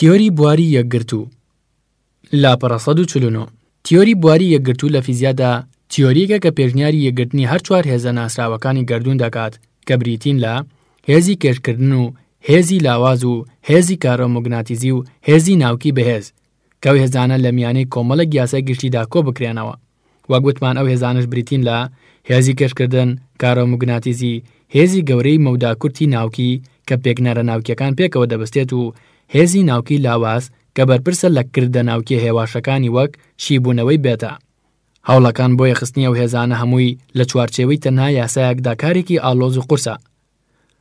تیۆری بواری یەکگرتوو، لاپەڕە سەد و چل و نۆ. تیۆری بواری یەکگرتوو لە فیزیادا تیۆرییەکە کە پێشنیاری یەکگرتنی هەر چوار هێزە ناسراوەکانی گەردوون دەکات کە بریتین لە، هێزی کێشکردن و هێزی لاواز و هێزی کارۆموگناتیزی و هێزی ناوکی بەهێز، کەو هێزانە لە میانەی کۆمەڵێک یاسای گشتیدا کۆبکرێنەوە. وەک وتمان ئەو هێزانەش بریتین لە، هێزی کێشکردن، کارۆموگناتیزی، هێزی گەورەی مەوداکورتی ناوکی کە پێکنەرە ناوکیەکان پێکەوە دەبەستێت و هێزی ناوکی لاواز کە بەرپرسە لە کردە ناوکیە هێواشەکانی وەک شیبونەوەی بێتا. هەوڵەکان بۆ یەخستنی ئەو هێزانە هەمووی لە چوارچێوەی تەنها یاسایەکدا کارێکی ئاڵۆز و قورسە،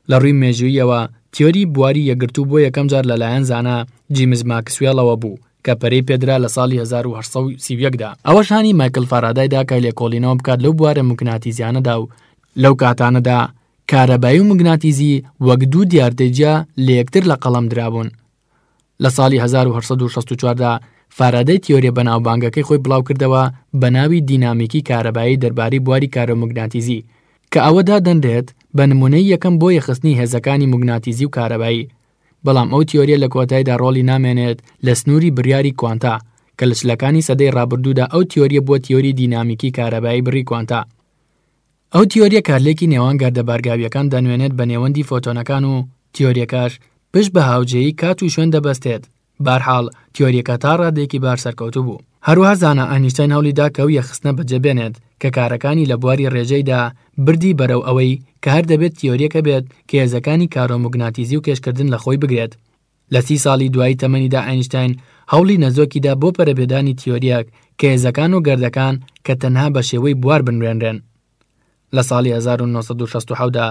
لە ڕووی مێژووییەوە، تیۆری بواری یەکگرتوو بۆ یەکەم جار لەلایەن زانا جیمس ماکسوێڵەوە بوو، کە پەرەی پێ درا لە ساڵی هەزار و هەشت سەد و سی و یەک دا. ئەوەش هانی مایکل فارادای دا کە لێکۆڵینەوە بکات لەو بوارە موگناتیزیانەدا و لەو کاتانەدا کارەبایی و موگناتیزی وەک دوو دیاردەی جیا لە یەکتر لە قەڵەم درابوون لە ساڵی 1964 دا فارادەی تیۆریە بەناوبانگەکەی خۆی بڵاو کردەوە بە ناوی دینامیکی کارەبایی دەربارەی بواری کارۆموگناتیزی کە ئەوە دادەنرێت بە نمونەی یەکەم بۆ یەخستنی هێزەکانی موگناتیزی و کارەبایی بەڵام ئەو تیۆریە لە کۆتایدا ڕۆڵی نامێنێت لە سنووری بریاری کوانتا کە لە چلەکانی سەدەی ڕابردوودا ئەو تیۆریە بووە تیۆری دینامیکی کارەبایی بڕی کوانتا ئەو تیۆریە کارلێکی نێوان گەردە بارگاویەکان دەنوێنێت بە نێوەندی فۆتۆنەکان و تیۆریەکەش پشت بە هاوجێیی کات و شوێن دەبەستێت، بەرحاڵ تیۆریەکە تا ڕادەیەکی بار سەرکەوتوو بوو. هەروەها زانا ئاینشتاین هەوڵی دا کە ئەو یەخستنە بەجێ بێنێت کە کارەکانی لە بواری ڕێژەیدا بردی بەرەو ئەوەی کە هەر دەبێت تیۆریەکە بێت کە هێزەکانی کارۆموگناتیزی و کێشکردن لە خۆی بگرێت لە سی ساڵی دوایی تەمەنیدا ئەینشتاین هەوڵی نەزۆکی دا بۆ پەرەپێدانی تیۆرییەک کە هێزەکان و گەردەکان کە تەنها بە شێوەی بوار بنوێنرێن. لە ساڵی هەزار و نۆ سەد و شەست و حەوت دا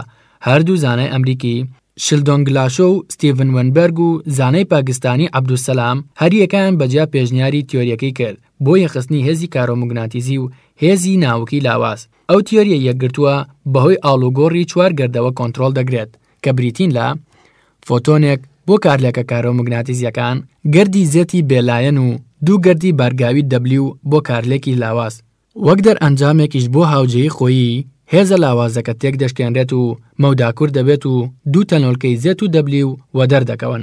هەردوو زانای ئەمریکی، شلدۆن گلاشۆ و ستیڤن وێنبێرگ و زانای پاکستانی عەبدولسەلام، هەریەکەیان بە جیا پێشنیاری تیۆرییەکەی کرد بۆ یەکخستنی هێزی کارۆموگناتیزی و هێزی ناوکی لاواز. ئەو تیۆرییەی یەکگرتووە بەهۆی ئاڵوگۆڕی چوار گەردەوە کۆنترۆڵ دەکرێت. کە بریتین لە، فۆتۆنێک، بۆ کارلێکە کارۆموگناتیزییەکان، گەردی زێتی بێلایەن و دوو گەردی بارگاوی دەبلیو بۆ کارلێکی لاواز. وەک دەرئەنجامێکیش بۆ هاوجێی خۆیی، هێزە لاوازەکە تێکدەشکێنرێت و مەوداکوور دەبێت و دوو تەنۆلکەی زێت و دەبلیو وەدەر دەکەون.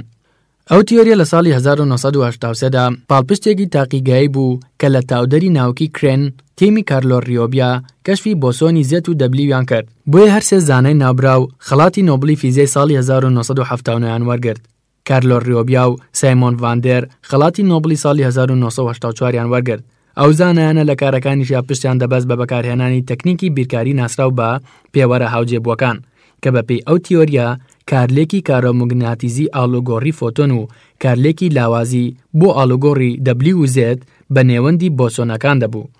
ئەو تیۆریە لە ساڵی هەزار و نۆ سەد و هەشتا و سێ دا پاڵپشتێکی تاقیگەیی بوو کە لە تاودەری ناوکی کرێن، تیمی کارلۆ ریۆبیا، کەشفی بۆسۆنی زێت و دەبلیویان کرد. بۆیە هەر سێ زانای ناوبراو خەڵاتی نۆبڵی فیزیای ساڵی هەزار و نۆ سەد و حەفتا و نۆ یان وەرگرت. کارلۆ ریۆبیا و سایمۆن ڤان دێر خەڵاتی نۆبڵی ساڵی هەزار و نۆ سەد و هەشتا و چوار یان وەرگرت ئەو زانایانە لە کارەکانیشیا پشتیان دەبەست بە بەکارهێنانی تەکنیکی بیرکاری ناسراو بە پێوەرە هاوجێبووەکان کە بەپێی ئەو تیۆریە کارلێکی کارۆمگناتیزی ئالوگۆڕی فۆتۆن و کارلێکی لاوازی بۆ ئالوگۆڕی WZ بە نێوەندی بۆسۆنەکان دەبوو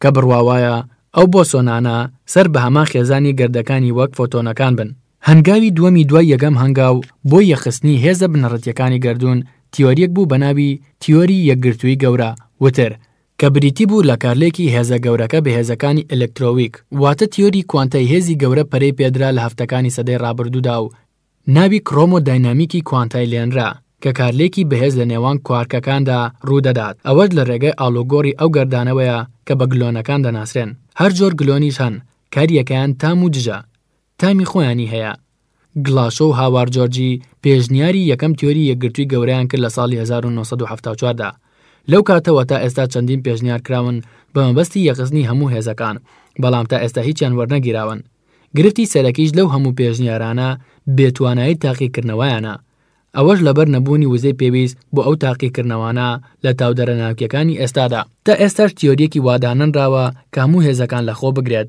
کە بڕواوایە ئەو بۆسۆنانە سەر بە هەمان خێزانی گەردەکانی وەک فۆتۆنەکان بن. هەنگاوی دووەمی دوای یەگەم هەنگاو بۆ یەکخستنی هێزە بنەڕەتییەکانی گەردوون تیۆرییەک بوو بە ناوی تیۆری یەکگرتووی گەورە وتر کە بریتی بوو لە کارلێکی هێزە گەورەکە بە هێزەکانی ئەلکترۆویک واتە تیۆری کوانتای هێزی گەورە پەرەی پێدرا لە هەفتەکانی سەدەی ڕابردوودا و ناوی کرۆمۆ داینامیکی کوانتای لێنرا کە کارلێکی بەهێز لە نێوان کوارکەکاندا ڕوو دەدات ئەوەش لە ڕێگای ئاڵوگۆڕی ئەو گەردانەوەیە کە بە گلۆنەکان دەناسرێن هەر جۆر گلۆنیش هەن کارییەکەیان تام و دژە تایمی خۆیانی هەیە. گلاشۆ و هاوارد جۆرجی پێشنیاری یەکەم تیۆری یەکگرتووی گەورەیان کرد لە ساڵی هەزار و نۆ سەد و حەفتا و چوار دا. لەو کاتەوە تا ئێستا چەندین پێشنیار کراون بە مەبەستی یەخستنی هەموو هێزەکان، بەڵام تا ئێستا هیچیان وەرنەگیراون. گرفتی سەرەکیش لەو هەموو پێشنیارانە بێ توانایی تاقیکردنەوەیانە. ئەوەش لەبەر نەبوونی وزەی پێویست بۆ ئەو تاقیکردنەوانە لە تاودەرە ناوکییەکانی ئێستادا. تا ئێستاش تیۆرییەکی وا دانەنراوە کە هەموو هێزەکان لەخۆ بگرێت،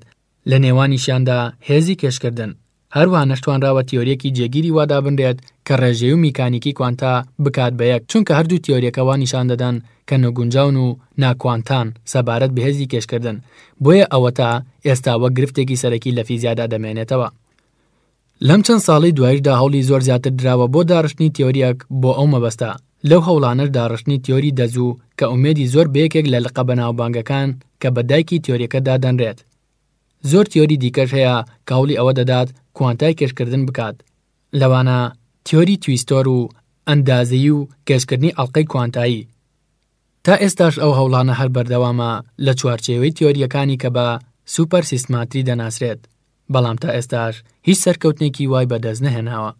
لە نێوانیشیاندا هێزی کێشکردن، هەروەها نەشتوانراوە تیۆریەکی جێگیری وا دابنرێت کە ڕێژەی و میکانیکی کوانتا بکات بە یەک، چونکە هەردوو تیۆریەکە وا نیشان دەدەن کە نەگونجاون و ناکوانتان سەبارەت بە هێزی کێشکردن، بۆیە ئەوەتا ئێستا وەک گرفتێکی سەرەکی لە فیزیادا دەمێنێتەوە. لەم چەند ساڵەی دوایشدا هەوڵی زۆر زیاتر دراوە بۆ داڕشتنی تیۆرییەک بۆ ئەو مەبەستە، لەو هەوڵانەش داڕشتنی تیۆری دەزوو کە ئومێدی زۆر بە یەکێک لە لقە بەناوبانگەکان کە بە دایکی تیۆرییەکە دادەنرێت. زۆر تیۆری دیکەش هەیە کە هەوڵی ئەوە دەدات کوانتای کێشکردن بکات، لەوانە تیۆری تویستۆر و ئەندازەیی و کێشکردنی ئەڵقەی کوانتایی. تا ئێستاش ئەو هەوڵانە هەر بەردەوامە لە چوارچێوەی تیۆرییەکانی کە بە، سوپەر سیستماتری، دەناسرێت، بەڵام تا ئێستاش هیچ سەرکەوتنێکی وای بەدەست نەهێناوە.